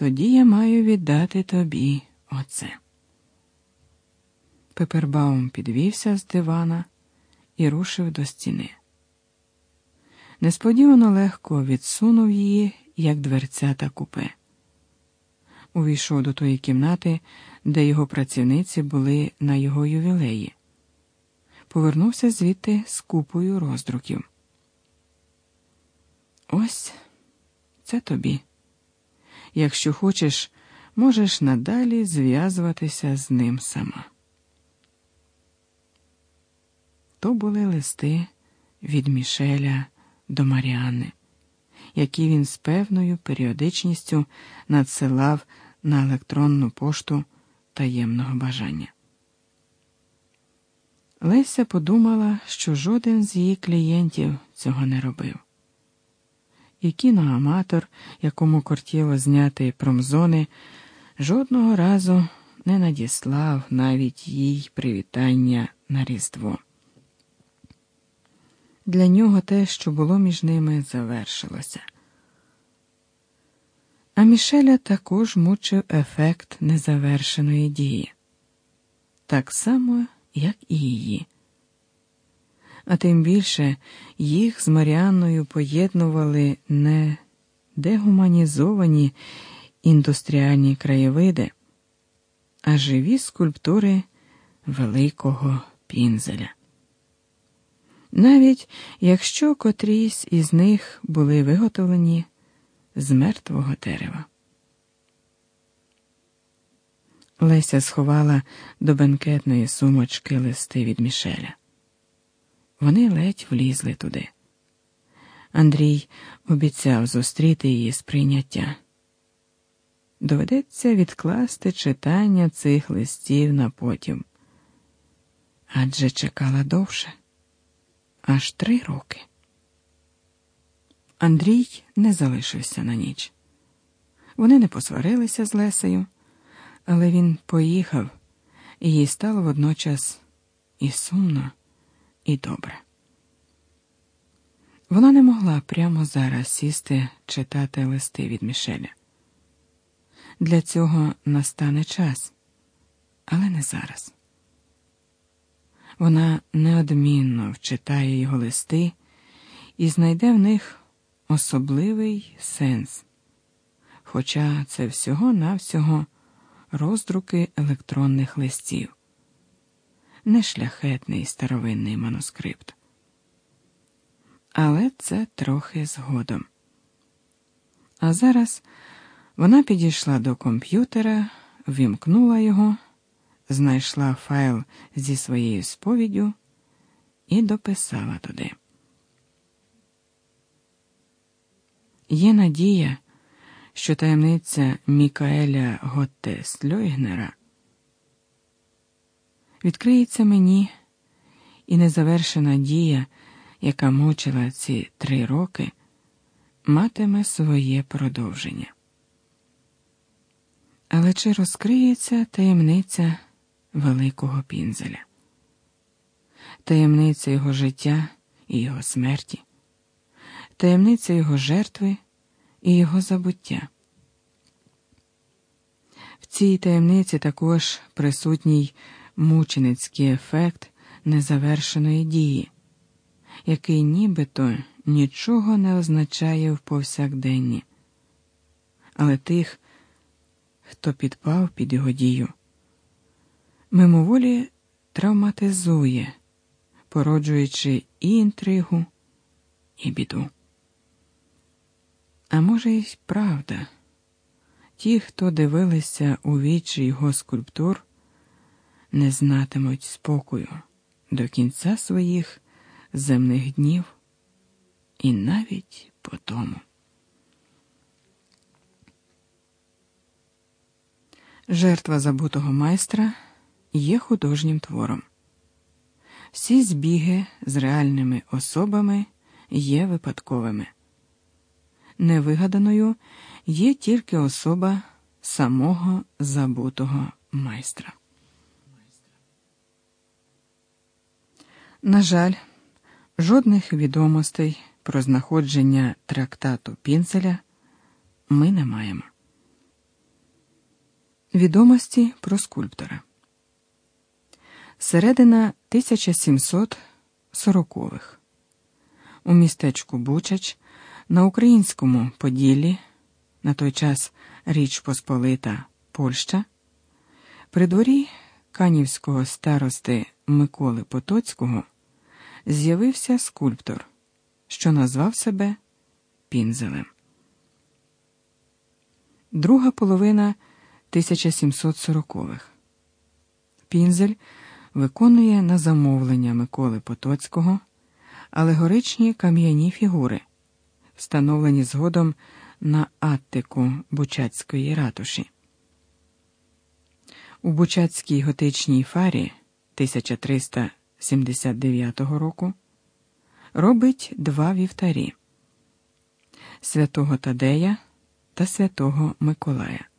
тоді я маю віддати тобі оце. Пепербаум підвівся з дивана і рушив до стіни. Несподівано легко відсунув її, як дверця та купе. Увійшов до тої кімнати, де його працівниці були на його ювілеї. Повернувся звідти з купою роздруків. Ось це тобі. Якщо хочеш, можеш надалі зв'язуватися з ним сама. То були листи від Мішеля до Маріани, які він з певною періодичністю надсилав на електронну пошту таємного бажання. Леся подумала, що жоден з її клієнтів цього не робив. І кіноаматор, якому кортіло зняти промзони, жодного разу не надіслав навіть їй привітання на Різдво. Для нього те, що було між ними, завершилося. А Мішеля також мучив ефект незавершеної дії, так само, як і її. А тим більше їх з Маріанною поєднували не дегуманізовані індустріальні краєвиди, а живі скульптури великого пінзеля навіть якщо котрісь із них були виготовлені з мертвого дерева. Леся сховала до бенкетної сумочки листи від Мішеля. Вони ледь влізли туди. Андрій обіцяв зустріти її з прийняття. Доведеться відкласти читання цих листів на потім, адже чекала довше аж три роки. Андрій не залишився на ніч. Вони не посварилися з Лесею, але він поїхав, і їй стало водночас і сумно, і добре. Вона не могла прямо зараз сісти читати листи від Мішеля. Для цього настане час, але не зараз. Вона неодмінно вчитає його листи і знайде в них особливий сенс, хоча це всього-навсього роздруки електронних листів, не шляхетний старовинний манускрипт. Але це трохи згодом. А зараз вона підійшла до комп'ютера, вімкнула його знайшла файл зі своєю сповіддю і дописала туди. Є надія, що таємниця Мікаеля Готте Сльойгнера відкриється мені і незавершена дія, яка мучила ці три роки, матиме своє продовження. Але чи розкриється таємниця? великого пінзеля, таємниця його життя і його смерті, таємниця його жертви і його забуття. В цій таємниці також присутній мученицький ефект незавершеної дії, який нібито нічого не означає в повсякденні, але тих, хто підпав під його дію мимоволі травматизує, породжуючи і інтригу, і біду. А може, й правда, ті, хто дивилися у вічі його скульптур, не знатимуть спокою до кінця своїх земних днів і навіть по тому. Жертва забутого майстра є художнім твором. Всі збіги з реальними особами є випадковими. Невигаданою є тільки особа самого забутого майстра. На жаль, жодних відомостей про знаходження трактату Пінцеля ми не маємо. Відомості про скульптора. Середина 1740-х. У містечку Бучач на українському Поділлі, на той час Річ Посполита Польща, при дворі канівського старости Миколи Потоцького з'явився скульптор, що назвав себе Пінзелем. Друга половина 1740-х. Пінзель виконує на замовлення Миколи Потоцького алегоричні кам'яні фігури, встановлені згодом на аттику Бучацької ратуші. У Бучацькій готичній фарі 1379 року робить два вівтарі святого Тадея та святого Миколая.